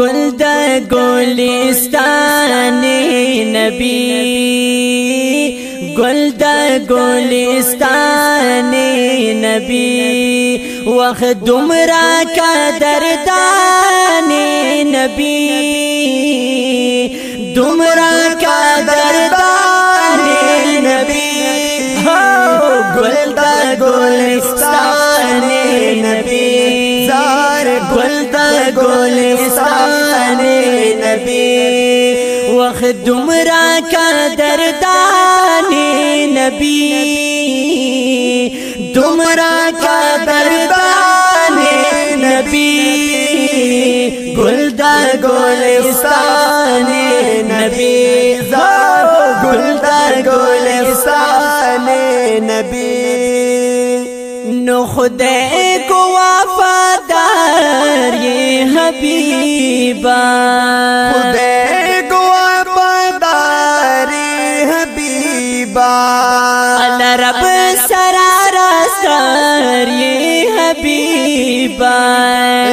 ګل د ګلستان نبی ګل د ګلستان نبی وخت دمرا قدردان نبی۔ وخ دمرا کا دردانی نبی دمرا کا دردانی نبی گلدا گولستان نبی گلدا گولستان نبی۔ نو خدے کو وفادار یہ حبیبہ۔ خدے حبیبا اللہ رب سرار سر یہ حبیبا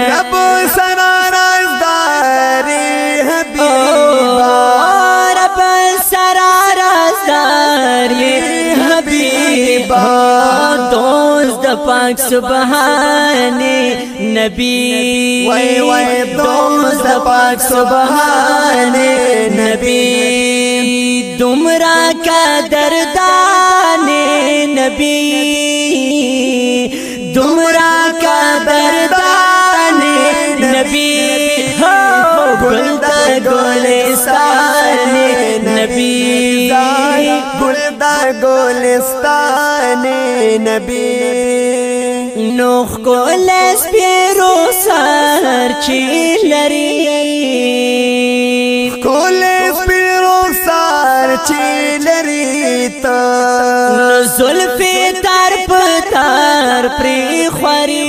رب سنا رازداری حبیبا رب سرار سر یہ حبیبا دوست پاک سبحان نبی۔ وای وای دوست پاک سبحان نبی۔ دمرا کا دردان نبی دمرا کا دردان نبی ہو گل د گلستان نبی گل دا گلستان نبی۔ نوخ کو لس پیرو سر چی سپیرو چې لري ته زلفي تر پتار پری خوري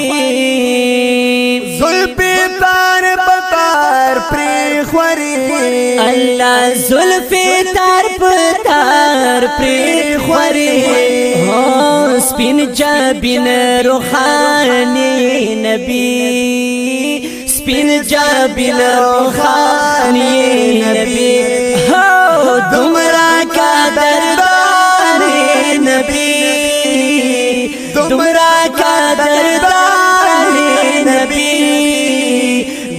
زلفي تر پتار پری خوري الله زلفي تر پتار پری خوري سپین جابین روحاني نبي سپین جابین روحاني نبي ہو تمرا کا دردار نبی تمرا کا دردار نبی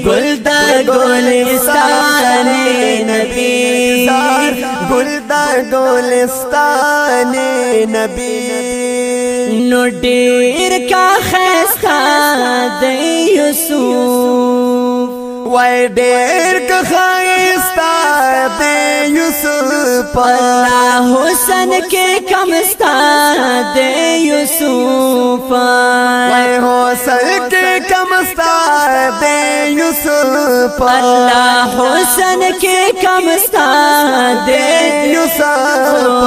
گلدا گلستان نبی گلدا گلستان نبی نو ډیر کا خستا د یوسف وای ډیر که خایستا د یوسف الله حسن کې کمستا د یوسف وای حسن کې کمستا د یوسف الله حسن کې کمستا د یوسف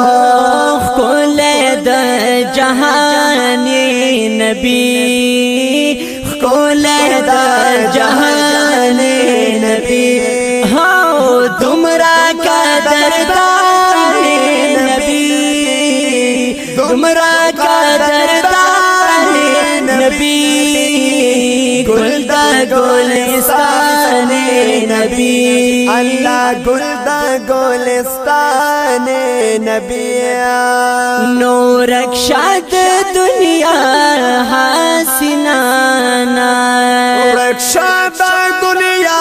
کول د جهان نبی۔ गुलिस्तान नबी अल्लाह गुलद गुलिस्तान नबी नूर रक्षात दुनिया हासिनाना रक्षात दुनिया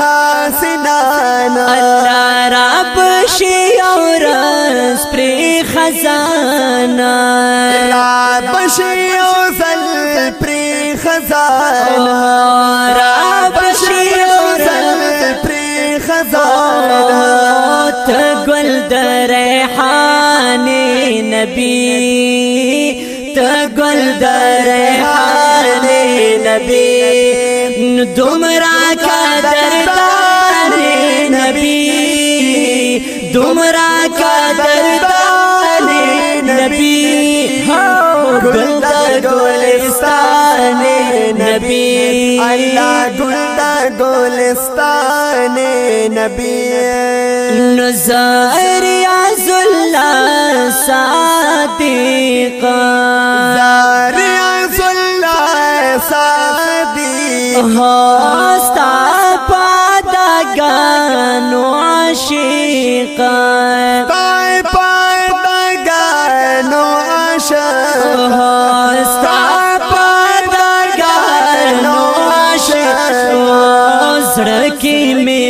हासिनाना अल्लाह राब शे और स्प्रे खजाना राब शे پری خزانا تگل در ریحان نبی تگل در ریحان نبی دمرا کا دردان نبی دمرا کا دردان نبی ہو گل در گلستان نبی اللہ گل دا گلستان نبی نظر عز الله صادقا زاری عز اللہ صادق۔ هستا پا عاشقان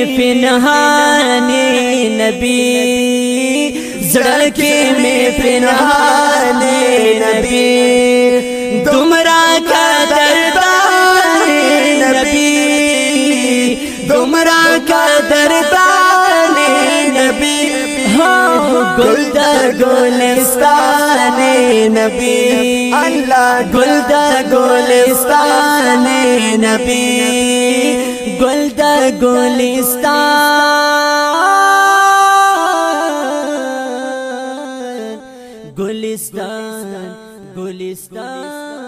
पिनहाने नबी। झड़के में पिनहाने नबी। तुमरा का दरदा नबी। तुमरा का दरदा नबी। हाँ गुलदा गुलस्तान नबी। अल्लाह गुलदा गुलस्तान नबी। ګل د ګلستان ګلستان ګلستان